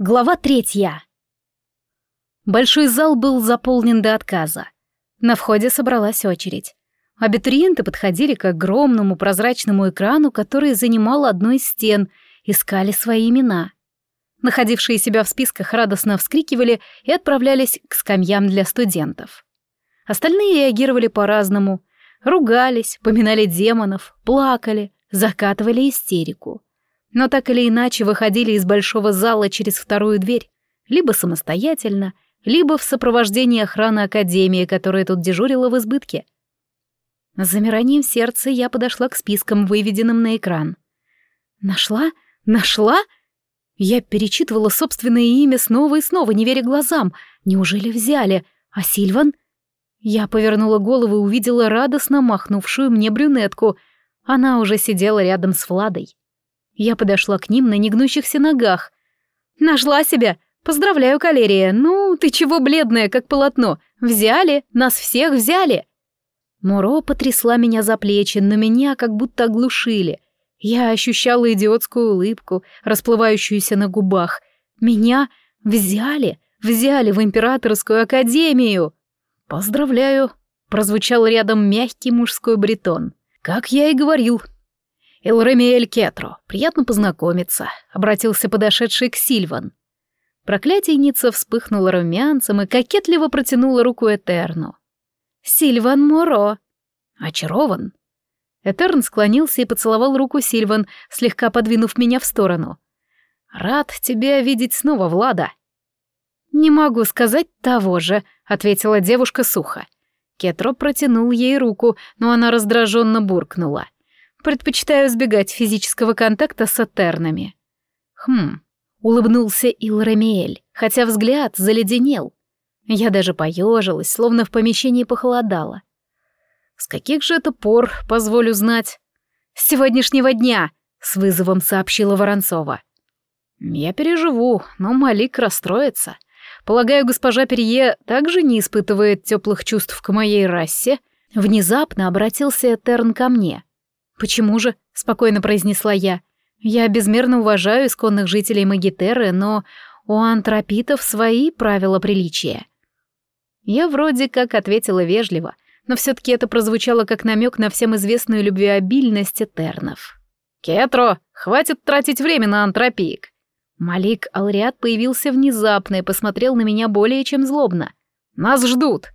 Глава третья. Большой зал был заполнен до отказа. На входе собралась очередь. Абитуриенты подходили к огромному прозрачному экрану, который занимал одну из стен, искали свои имена. Находившие себя в списках радостно вскрикивали и отправлялись к скамьям для студентов. Остальные реагировали по-разному. Ругались, поминали демонов, плакали, закатывали истерику но так или иначе выходили из большого зала через вторую дверь, либо самостоятельно, либо в сопровождении охраны Академии, которая тут дежурила в избытке. С замиранием сердца я подошла к спискам, выведенным на экран. «Нашла? Нашла?» Я перечитывала собственное имя снова и снова, не веря глазам. Неужели взяли? А Сильван? Я повернула голову и увидела радостно махнувшую мне брюнетку. Она уже сидела рядом с Владой. Я подошла к ним на негнущихся ногах. «Нашла себя! Поздравляю, Калерия! Ну, ты чего бледная, как полотно? Взяли! Нас всех взяли!» Муро потрясла меня за плечи, но меня как будто оглушили. Я ощущала идиотскую улыбку, расплывающуюся на губах. Меня взяли, взяли в императорскую академию. «Поздравляю!» — прозвучал рядом мягкий мужской бретон. «Как я и говорил, «Элремиэль Кетро, приятно познакомиться», — обратился подошедший к Сильван. Проклятийница вспыхнула румянцем и кокетливо протянула руку Этерну. «Сильван Моро!» «Очарован!» Этерн склонился и поцеловал руку Сильван, слегка подвинув меня в сторону. «Рад тебя видеть снова, Влада!» «Не могу сказать того же», — ответила девушка сухо. Кетро протянул ей руку, но она раздраженно буркнула. Предпочитаю избегать физического контакта с этернами. Хм, улыбнулся Илрамиэль, хотя взгляд заледенел. Я даже поежилась, словно в помещении похолодало. С каких же это пор, позволю знать? С сегодняшнего дня, с вызовом сообщила Воронцова. Я переживу, но Малик расстроится. Полагаю, госпожа Перье также не испытывает теплых чувств к моей расе. Внезапно обратился Этерн ко мне. «Почему же?» — спокойно произнесла я. «Я безмерно уважаю исконных жителей Магитеры, но у антропитов свои правила приличия». Я вроде как ответила вежливо, но все-таки это прозвучало как намек на всем известную любвеобильность Этернов. «Кетро, хватит тратить время на антропиек!» Малик Алриат появился внезапно и посмотрел на меня более чем злобно. «Нас ждут!»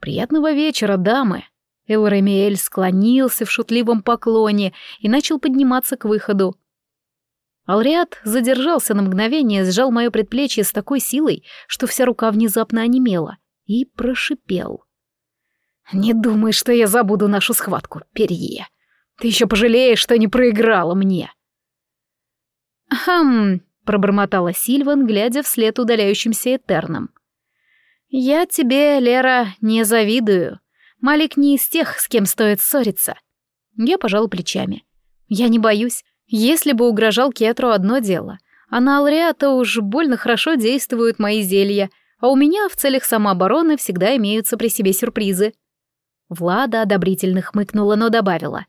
«Приятного вечера, дамы!» Элремиэль склонился в шутливом поклоне и начал подниматься к выходу. Алриат задержался на мгновение, сжал мое предплечье с такой силой, что вся рука внезапно онемела, и прошипел. «Не думай, что я забуду нашу схватку, Перье. Ты еще пожалеешь, что не проиграла мне». «Хм», — пробормотала Сильван, глядя вслед удаляющимся Этерном. «Я тебе, Лера, не завидую. Малик не из тех, с кем стоит ссориться. Я пожал плечами. Я не боюсь. Если бы угрожал Кетру одно дело, а на Алриата уж больно хорошо действуют мои зелья, а у меня в целях самообороны всегда имеются при себе сюрпризы. Влада одобрительно хмыкнула, но добавила.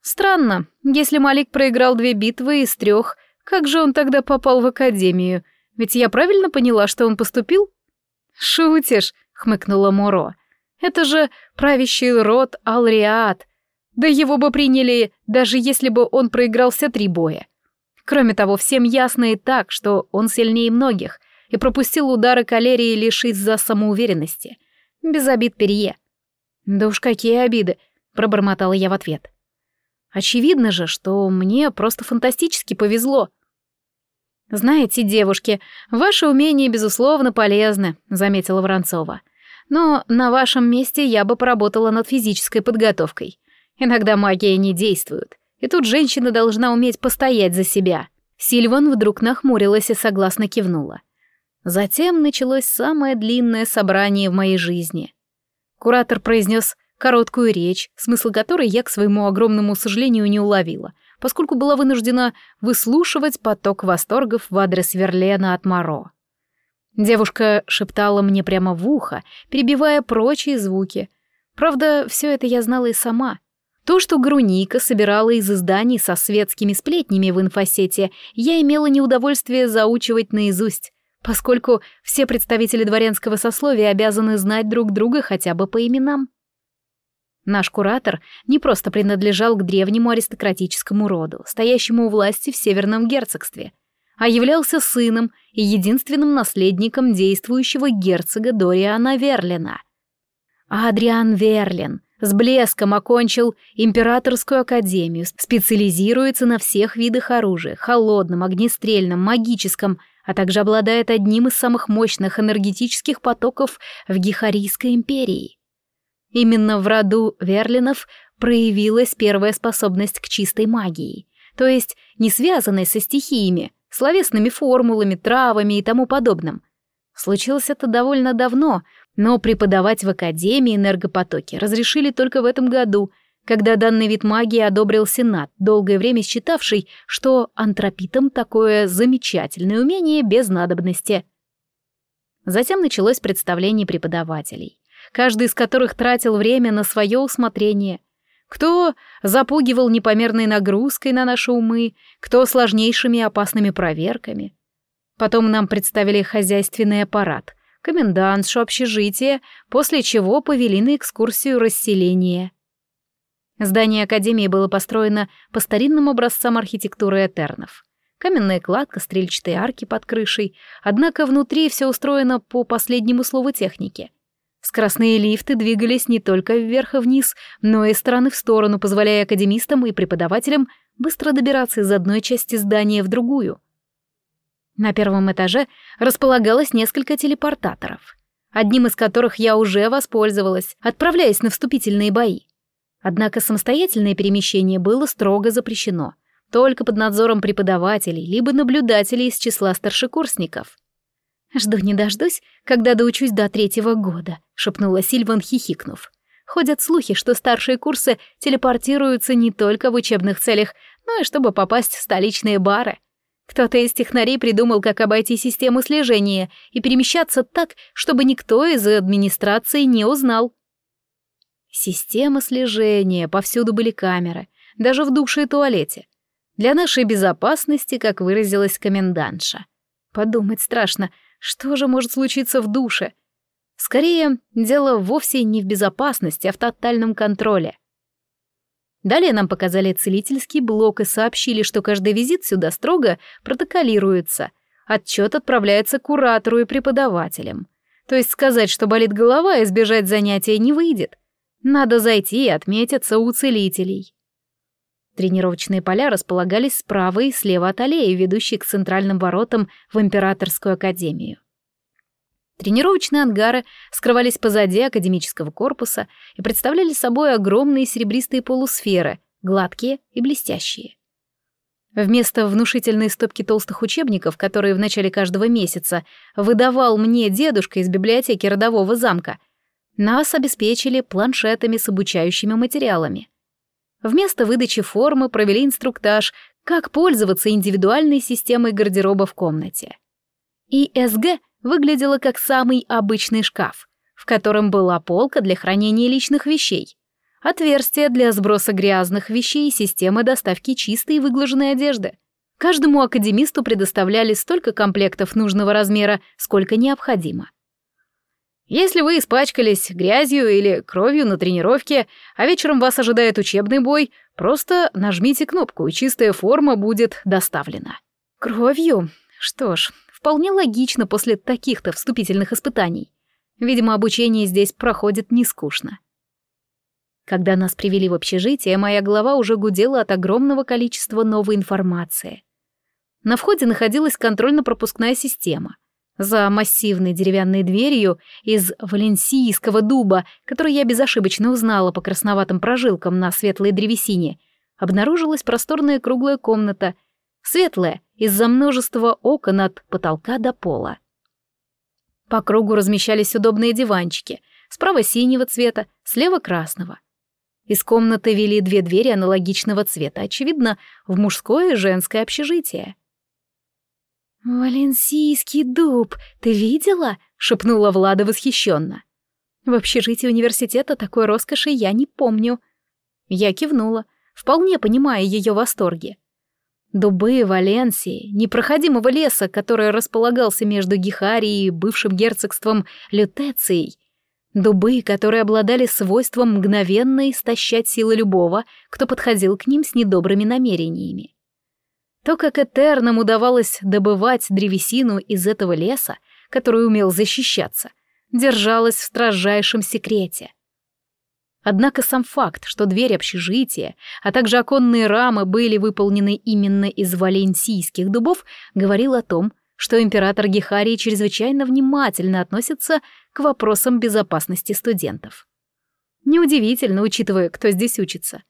«Странно, если Малик проиграл две битвы из трех, как же он тогда попал в академию? Ведь я правильно поняла, что он поступил?» «Шутишь», — хмыкнула Моро. Это же правящий род Алриат. Да его бы приняли, даже если бы он проиграл все три боя. Кроме того, всем ясно и так, что он сильнее многих и пропустил удары калерии лишь из-за самоуверенности. Без обид Перье. «Да уж какие обиды!» — пробормотала я в ответ. «Очевидно же, что мне просто фантастически повезло». «Знаете, девушки, ваши умения, безусловно, полезны», — заметила Воронцова. Но на вашем месте я бы поработала над физической подготовкой. Иногда магия не действует, и тут женщина должна уметь постоять за себя. Сильван вдруг нахмурилась и согласно кивнула. Затем началось самое длинное собрание в моей жизни. Куратор произнес короткую речь, смысл которой я, к своему огромному сожалению, не уловила, поскольку была вынуждена выслушивать поток восторгов в адрес Верлена от Моро. Девушка шептала мне прямо в ухо, перебивая прочие звуки. Правда, все это я знала и сама. То, что Груника собирала из изданий со светскими сплетнями в инфосете, я имела неудовольствие заучивать наизусть, поскольку все представители дворянского сословия обязаны знать друг друга хотя бы по именам. Наш куратор не просто принадлежал к древнему аристократическому роду, стоящему у власти в Северном герцогстве, а являлся сыном и единственным наследником действующего герцога Дориана Верлина. Адриан Верлин с блеском окончил Императорскую академию, специализируется на всех видах оружия, холодном, огнестрельном, магическом, а также обладает одним из самых мощных энергетических потоков в Гихарийской империи. Именно в роду Верлинов проявилась первая способность к чистой магии, то есть не связанной со стихиями, словесными формулами, травами и тому подобным. Случилось это довольно давно, но преподавать в Академии энергопотоки разрешили только в этом году, когда данный вид магии одобрил Сенат, долгое время считавший, что антропитам такое замечательное умение без надобности. Затем началось представление преподавателей каждый из которых тратил время на свое усмотрение. Кто запугивал непомерной нагрузкой на наши умы, кто сложнейшими и опасными проверками. Потом нам представили хозяйственный аппарат, комендантшу общежития, после чего повели на экскурсию расселения. Здание Академии было построено по старинным образцам архитектуры Этернов. Каменная кладка, стрельчатые арки под крышей, однако внутри все устроено по последнему слову техники. Скоростные лифты двигались не только вверх и вниз, но и стороны в сторону, позволяя академистам и преподавателям быстро добираться из одной части здания в другую. На первом этаже располагалось несколько телепортаторов, одним из которых я уже воспользовалась, отправляясь на вступительные бои. Однако самостоятельное перемещение было строго запрещено, только под надзором преподавателей либо наблюдателей из числа старшекурсников — «Жду не дождусь, когда доучусь до третьего года», — шепнула Сильван, хихикнув. «Ходят слухи, что старшие курсы телепортируются не только в учебных целях, но и чтобы попасть в столичные бары. Кто-то из технарей придумал, как обойти систему слежения и перемещаться так, чтобы никто из администрации не узнал». Система слежения, повсюду были камеры, даже в душе и туалете. Для нашей безопасности, как выразилась комендантша. Подумать страшно — что же может случиться в душе? Скорее, дело вовсе не в безопасности, а в тотальном контроле. Далее нам показали целительский блок и сообщили, что каждый визит сюда строго протоколируется. Отчет отправляется куратору и преподавателям. То есть сказать, что болит голова и сбежать занятия не выйдет. Надо зайти и отметиться у целителей. Тренировочные поля располагались справа и слева от аллеи, ведущей к центральным воротам в Императорскую академию. Тренировочные ангары скрывались позади академического корпуса и представляли собой огромные серебристые полусферы, гладкие и блестящие. Вместо внушительной стопки толстых учебников, которые в начале каждого месяца выдавал мне дедушка из библиотеки родового замка, нас обеспечили планшетами с обучающими материалами. Вместо выдачи формы провели инструктаж, как пользоваться индивидуальной системой гардероба в комнате. ИСГ выглядела как самый обычный шкаф, в котором была полка для хранения личных вещей, отверстие для сброса грязных вещей и система доставки чистой и выглаженной одежды. Каждому академисту предоставляли столько комплектов нужного размера, сколько необходимо. Если вы испачкались грязью или кровью на тренировке, а вечером вас ожидает учебный бой, просто нажмите кнопку, и чистая форма будет доставлена. Кровью? Что ж, вполне логично после таких-то вступительных испытаний. Видимо, обучение здесь проходит не скучно. Когда нас привели в общежитие, моя голова уже гудела от огромного количества новой информации. На входе находилась контрольно-пропускная система — за массивной деревянной дверью из валенсийского дуба, которую я безошибочно узнала по красноватым прожилкам на светлой древесине, обнаружилась просторная круглая комната, светлая из-за множества окон от потолка до пола. По кругу размещались удобные диванчики, справа синего цвета, слева красного. Из комнаты вели две двери аналогичного цвета, очевидно, в мужское и женское общежитие. «Валенсийский дуб, ты видела?» — шепнула Влада восхищенно. «В общежитии университета такой роскоши я не помню». Я кивнула, вполне понимая ее восторги. Дубы Валенсии, непроходимого леса, который располагался между Гихарией и бывшим герцогством Лютецией, дубы, которые обладали свойством мгновенно истощать силы любого, кто подходил к ним с недобрыми намерениями. То, как Этернам удавалось добывать древесину из этого леса, который умел защищаться, держалось в строжайшем секрете. Однако сам факт, что дверь общежития, а также оконные рамы были выполнены именно из валенсийских дубов, говорил о том, что император Гехарий чрезвычайно внимательно относится к вопросам безопасности студентов. Неудивительно, учитывая, кто здесь учится.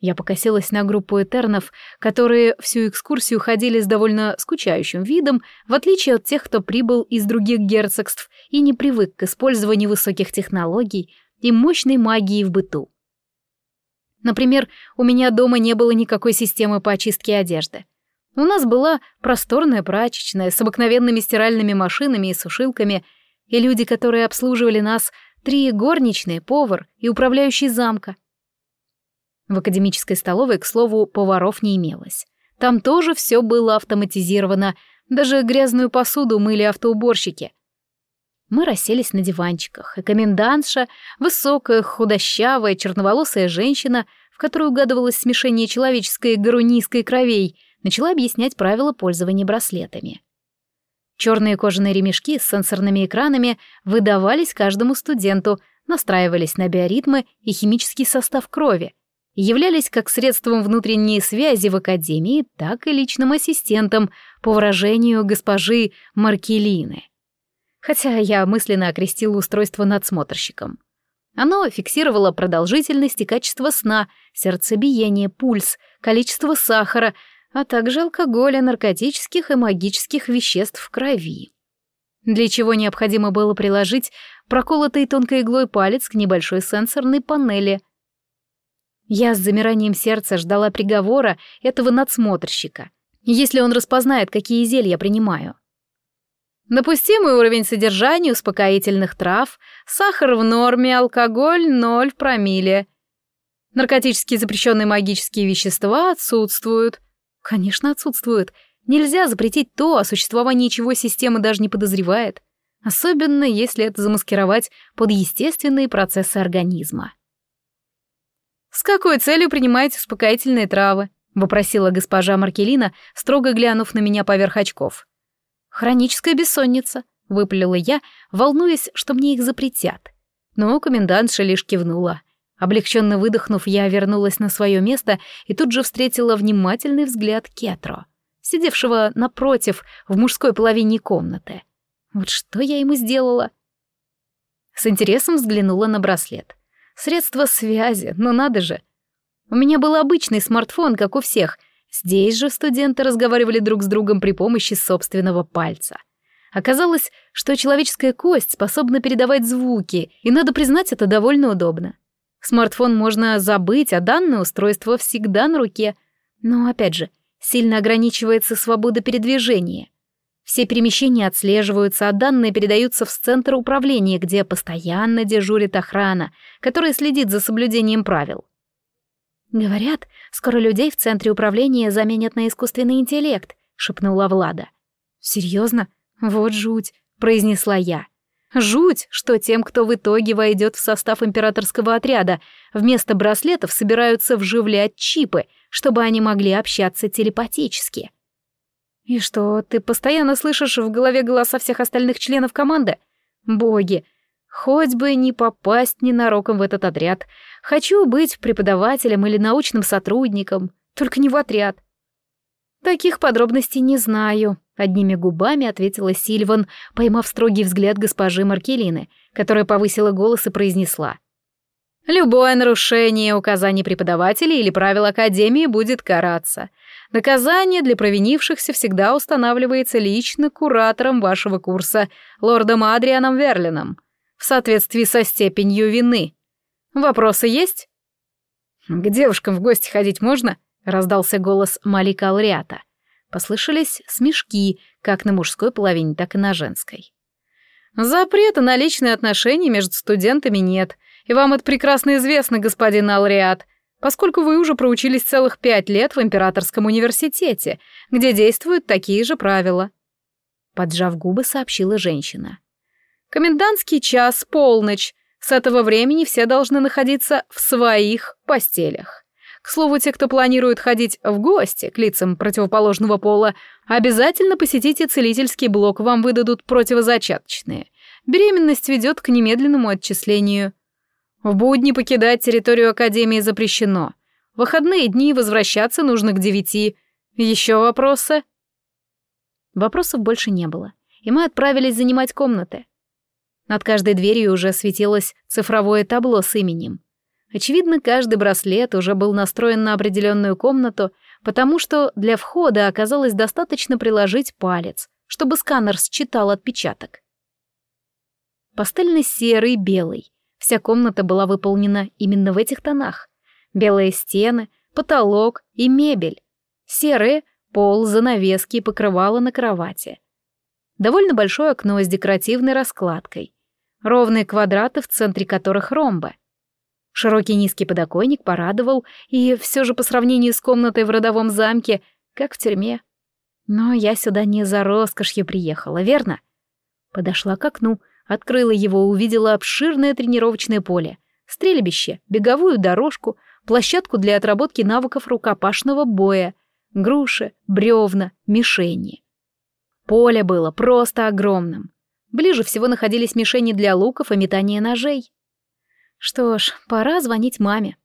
Я покосилась на группу этернов, которые всю экскурсию ходили с довольно скучающим видом, в отличие от тех, кто прибыл из других герцогств и не привык к использованию высоких технологий и мощной магии в быту. Например, у меня дома не было никакой системы по очистке одежды. У нас была просторная прачечная с обыкновенными стиральными машинами и сушилками, и люди, которые обслуживали нас, три горничные, повар и управляющий замка — в академической столовой, к слову, поваров не имелось. Там тоже все было автоматизировано, даже грязную посуду мыли автоуборщики. Мы расселись на диванчиках, и комендантша, высокая, худощавая, черноволосая женщина, в которой угадывалось смешение человеческой и гарунийской кровей, начала объяснять правила пользования браслетами. Черные кожаные ремешки с сенсорными экранами выдавались каждому студенту, настраивались на биоритмы и химический состав крови, являлись как средством внутренней связи в Академии, так и личным ассистентом, по выражению госпожи Маркелины. Хотя я мысленно окрестила устройство надсмотрщиком. Оно фиксировало продолжительность и качество сна, сердцебиение, пульс, количество сахара, а также алкоголя, наркотических и магических веществ в крови. Для чего необходимо было приложить проколотый тонкой иглой палец к небольшой сенсорной панели, я с замиранием сердца ждала приговора этого надсмотрщика, если он распознает, какие зелья принимаю. Допустимый уровень содержания успокоительных трав, сахар в норме, алкоголь 0 в промилле. Наркотические запрещенные магические вещества отсутствуют. Конечно, отсутствуют. Нельзя запретить то, о существовании чего система даже не подозревает. Особенно, если это замаскировать под естественные процессы организма. «С какой целью принимаете успокоительные травы?» — вопросила госпожа Маркелина, строго глянув на меня поверх очков. «Хроническая бессонница», — выпалила я, волнуясь, что мне их запретят. Но комендантша лишь кивнула. Облегченно выдохнув, я вернулась на свое место и тут же встретила внимательный взгляд Кетро, сидевшего напротив в мужской половине комнаты. Вот что я ему сделала? С интересом взглянула на браслет. Средство связи, ну надо же. У меня был обычный смартфон, как у всех. Здесь же студенты разговаривали друг с другом при помощи собственного пальца. Оказалось, что человеческая кость способна передавать звуки, и, надо признать, это довольно удобно. Смартфон можно забыть, а данное устройство всегда на руке. Но, опять же, сильно ограничивается свобода передвижения. Все перемещения отслеживаются, а данные передаются в центр управления, где постоянно дежурит охрана, которая следит за соблюдением правил. «Говорят, скоро людей в центре управления заменят на искусственный интеллект», — шепнула Влада. «Серьезно? Вот жуть», — произнесла я. «Жуть, что тем, кто в итоге войдет в состав императорского отряда, вместо браслетов собираются вживлять чипы, чтобы они могли общаться телепатически». «И что, ты постоянно слышишь в голове голоса всех остальных членов команды? Боги, хоть бы не попасть ненароком в этот отряд. Хочу быть преподавателем или научным сотрудником, только не в отряд». «Таких подробностей не знаю», — одними губами ответила Сильван, поймав строгий взгляд госпожи Маркелины, которая повысила голос и произнесла. «Любое нарушение указаний преподавателей или правил Академии будет караться. Наказание для провинившихся всегда устанавливается лично куратором вашего курса, лордом Адрианом Верлином, в соответствии со степенью вины. Вопросы есть? К девушкам в гости ходить можно? раздался голос Малика Алриата. Послышались смешки, как на мужской половине, так и на женской. Запрета на личные отношения между студентами нет, и вам это прекрасно известно, господин Алриат, поскольку вы уже проучились целых пять лет в Императорском университете, где действуют такие же правила. Поджав губы, сообщила женщина. Комендантский час, полночь. С этого времени все должны находиться в своих постелях. К слову, те, кто планирует ходить в гости к лицам противоположного пола, обязательно посетите целительский блок, вам выдадут противозачаточные. Беременность ведет к немедленному отчислению. В будни покидать территорию Академии запрещено. В выходные дни возвращаться нужно к девяти. Еще вопросы? Вопросов больше не было, и мы отправились занимать комнаты. Над каждой дверью уже светилось цифровое табло с именем. Очевидно, каждый браслет уже был настроен на определенную комнату, потому что для входа оказалось достаточно приложить палец, чтобы сканер считал отпечаток. Пастельно-серый, белый. Вся комната была выполнена именно в этих тонах. Белые стены, потолок и мебель. Серые — пол, занавески и покрывало на кровати. Довольно большое окно с декоративной раскладкой. Ровные квадраты, в центре которых ромбы — Широкий низкий подоконник порадовал, и все же по сравнению с комнатой в родовом замке, как в тюрьме. Но я сюда не за роскошью приехала, верно? Подошла к окну, открыла его, увидела обширное тренировочное поле, стрельбище, беговую дорожку, площадку для отработки навыков рукопашного боя, груши, бревна, мишени. Поле было просто огромным. Ближе всего находились мишени для луков и метания ножей. Что ж, пора звонить маме.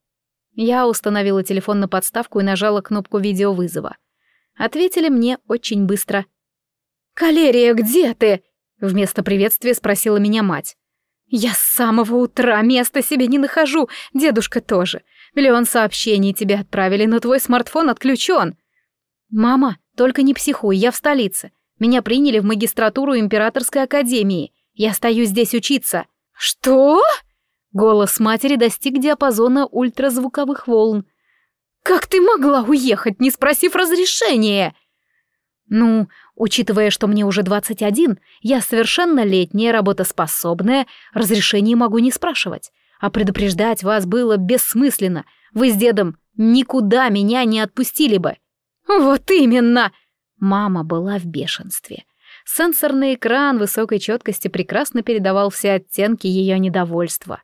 Я установила телефон на подставку и нажала кнопку видеовызова. Ответили мне очень быстро. «Калерия, где ты?» Вместо приветствия спросила меня мать. «Я с самого утра места себе не нахожу, дедушка тоже. Миллион сообщений тебе отправили, но твой смартфон отключен». «Мама, только не психуй, я в столице. Меня приняли в магистратуру Императорской академии. Я остаюсь здесь учиться». «Что?» Голос матери достиг диапазона ультразвуковых волн. «Как ты могла уехать, не спросив разрешения?» «Ну, учитывая, что мне уже 21, я совершеннолетняя, работоспособная, разрешения могу не спрашивать. А предупреждать вас было бессмысленно. Вы с дедом никуда меня не отпустили бы». «Вот именно!» Мама была в бешенстве. Сенсорный экран высокой четкости прекрасно передавал все оттенки ее недовольства.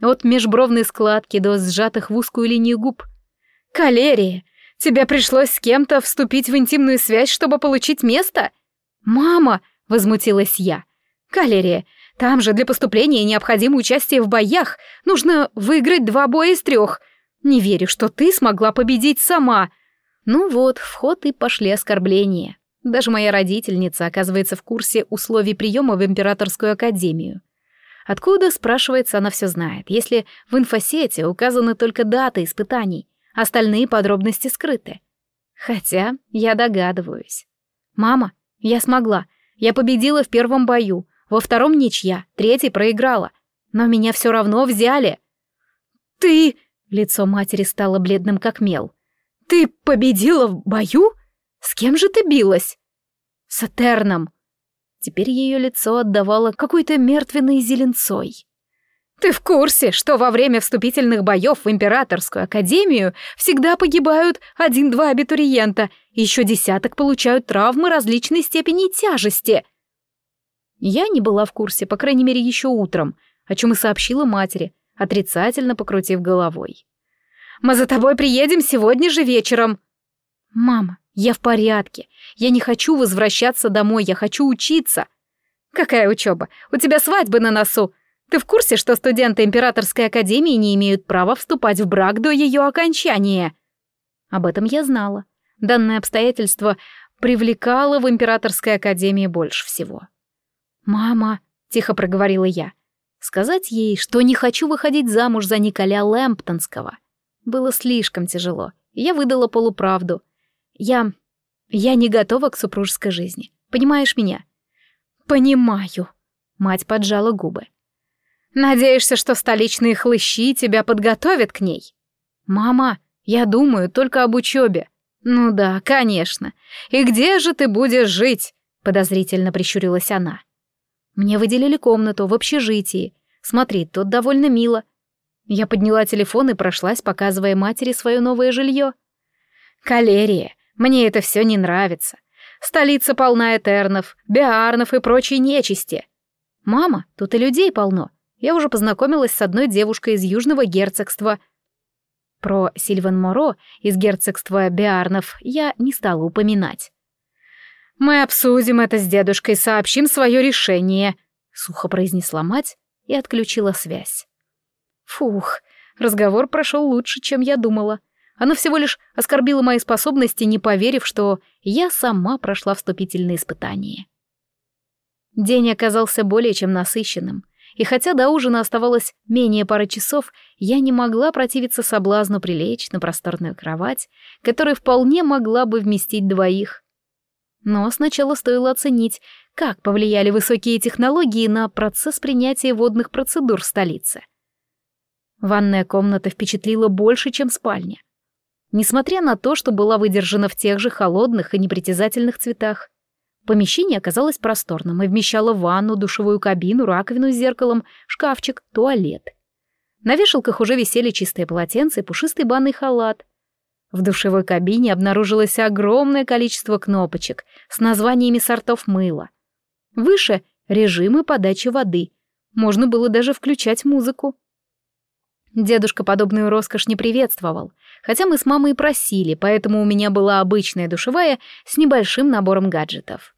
От межбровной складки до сжатых в узкую линию губ. «Калерия, тебе пришлось с кем-то вступить в интимную связь, чтобы получить место?» «Мама!» — возмутилась я. «Калерия, там же для поступления необходимо участие в боях. Нужно выиграть два боя из трех. Не верю, что ты смогла победить сама». Ну вот, в ход и пошли оскорбления. Даже моя родительница оказывается в курсе условий приема в Императорскую академию. Откуда, спрашивается, она все знает, если в инфосете указаны только даты испытаний, остальные подробности скрыты? Хотя я догадываюсь. «Мама, я смогла. Я победила в первом бою, во втором ничья, третий проиграла. Но меня все равно взяли». «Ты...» — лицо матери стало бледным как мел. «Ты победила в бою? С кем же ты билась?» «С Этерном», Теперь ее лицо отдавало какой-то мертвенной зеленцой. «Ты в курсе, что во время вступительных боев в Императорскую Академию всегда погибают один-два абитуриента, еще десяток получают травмы различной степени тяжести?» Я не была в курсе, по крайней мере, еще утром, о чем и сообщила матери, отрицательно покрутив головой. «Мы за тобой приедем сегодня же вечером!» «Мама, я в порядке. Я не хочу возвращаться домой, я хочу учиться. Какая учеба? У тебя свадьба на носу. Ты в курсе, что студенты Императорской академии не имеют права вступать в брак до ее окончания? Об этом я знала. Данное обстоятельство привлекало в Императорской академии больше всего. «Мама», — тихо проговорила я, — сказать ей, что не хочу выходить замуж за Николя Лэмптонского. Было слишком тяжело, я выдала полуправду — я... я не готова к супружеской жизни. Понимаешь меня? Понимаю. Мать поджала губы. Надеешься, что столичные хлыщи тебя подготовят к ней? Мама, я думаю только об учебе. Ну да, конечно. И где же ты будешь жить? Подозрительно прищурилась она. Мне выделили комнату в общежитии. Смотри, тут довольно мило. Я подняла телефон и прошлась, показывая матери свое новое жилье. «Калерия, мне это все не нравится. Столица полна этернов, биарнов и прочей нечисти. Мама, тут и людей полно. Я уже познакомилась с одной девушкой из Южного герцогства. Про Сильван Моро из герцогства Биарнов я не стала упоминать. «Мы обсудим это с дедушкой, сообщим свое решение», — сухо произнесла мать и отключила связь. Фух, разговор прошел лучше, чем я думала. Она всего лишь оскорбила мои способности, не поверив, что я сама прошла вступительные испытания. День оказался более чем насыщенным, и хотя до ужина оставалось менее пары часов, я не могла противиться соблазну прилечь на просторную кровать, которая вполне могла бы вместить двоих. Но сначала стоило оценить, как повлияли высокие технологии на процесс принятия водных процедур в столице. Ванная комната впечатлила больше, чем спальня. Несмотря на то, что была выдержана в тех же холодных и непритязательных цветах, помещение оказалось просторным и вмещало ванну, душевую кабину, раковину с зеркалом, шкафчик, туалет. На вешалках уже висели чистые полотенца и пушистый банный халат. В душевой кабине обнаружилось огромное количество кнопочек с названиями сортов мыла. Выше — режимы подачи воды. Можно было даже включать музыку. Дедушка подобную роскошь не приветствовал, хотя мы с мамой просили, поэтому у меня была обычная душевая с небольшим набором гаджетов.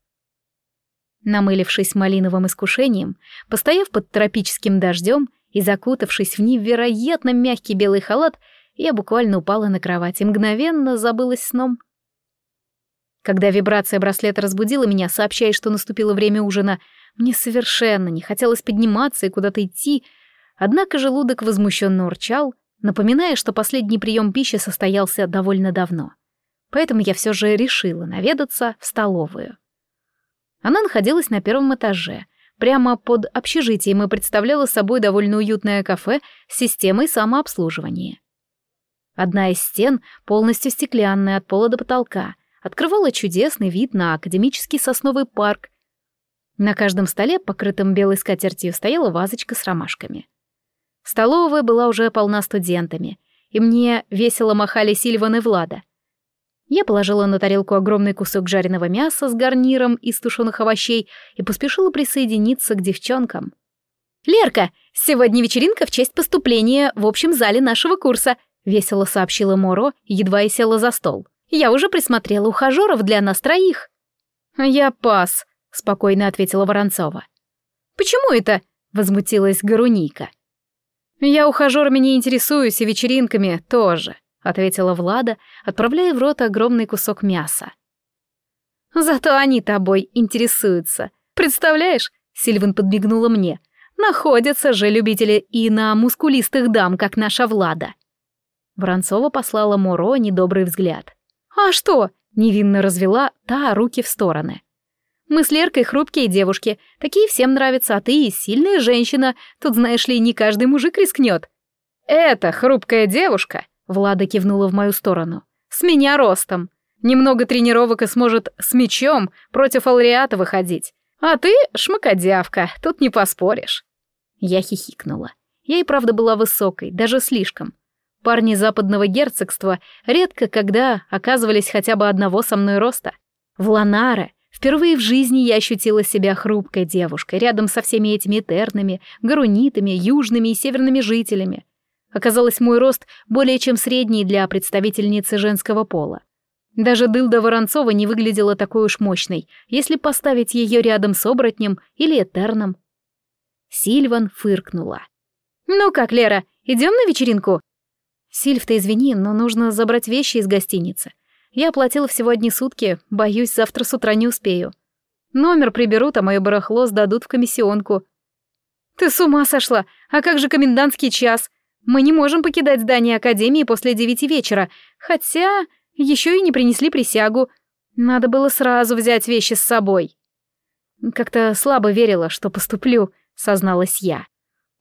Намылившись малиновым искушением, постояв под тропическим дождем и закутавшись в невероятно мягкий белый халат, я буквально упала на кровать и мгновенно забылась сном. Когда вибрация браслета разбудила меня, сообщая, что наступило время ужина, мне совершенно не хотелось подниматься и куда-то идти, Однако желудок возмущенно урчал, напоминая, что последний прием пищи состоялся довольно давно. Поэтому я все же решила наведаться в столовую. Она находилась на первом этаже, прямо под общежитием и представляла собой довольно уютное кафе с системой самообслуживания. Одна из стен, полностью стеклянная от пола до потолка, открывала чудесный вид на академический сосновый парк. На каждом столе, покрытом белой скатертью, стояла вазочка с ромашками. Столовая была уже полна студентами, и мне весело махали Сильван и Влада. Я положила на тарелку огромный кусок жареного мяса с гарниром из тушеных овощей и поспешила присоединиться к девчонкам. «Лерка, сегодня вечеринка в честь поступления в общем зале нашего курса», — весело сообщила Моро, едва и села за стол. «Я уже присмотрела ухажеров для нас троих». «Я пас», — спокойно ответила Воронцова. «Почему это?» — возмутилась Гаруника. «Я ухажерами не интересуюсь и вечеринками тоже», — ответила Влада, отправляя в рот огромный кусок мяса. «Зато они тобой интересуются. Представляешь?» — Сильван подмигнула мне. «Находятся же любители и на мускулистых дам, как наша Влада». Воронцова послала Муро недобрый взгляд. «А что?» — невинно развела та руки в стороны. Мы с Леркой хрупкие девушки, такие всем нравятся, а ты сильная женщина, тут, знаешь ли, не каждый мужик рискнет. Это хрупкая девушка, Влада кивнула в мою сторону, с меня ростом. Немного тренировок и сможет с мечом против Алриата выходить. А ты шмакодявка, тут не поспоришь. Я хихикнула. Я и правда была высокой, даже слишком. Парни западного герцогства редко когда оказывались хотя бы одного со мной роста. В Ланаре Впервые в жизни я ощутила себя хрупкой девушкой рядом со всеми этими этернами, гарунитами, южными и северными жителями. Оказалось, мой рост более чем средний для представительницы женского пола. Даже дылда Воронцова не выглядела такой уж мощной, если поставить ее рядом с оборотнем или этерном. Сильван фыркнула. «Ну как, Лера, идем на вечеринку?» «Сильв, ты извини, но нужно забрать вещи из гостиницы. Я оплатила всего одни сутки, боюсь, завтра с утра не успею. Номер приберут, а мое барахло сдадут в комиссионку. Ты с ума сошла? А как же комендантский час? Мы не можем покидать здание Академии после девяти вечера, хотя еще и не принесли присягу. Надо было сразу взять вещи с собой. Как-то слабо верила, что поступлю, созналась я.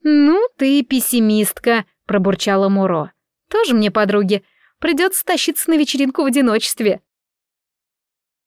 «Ну, ты пессимистка», — пробурчала Муро. «Тоже мне подруги. Придется тащиться на вечеринку в одиночестве.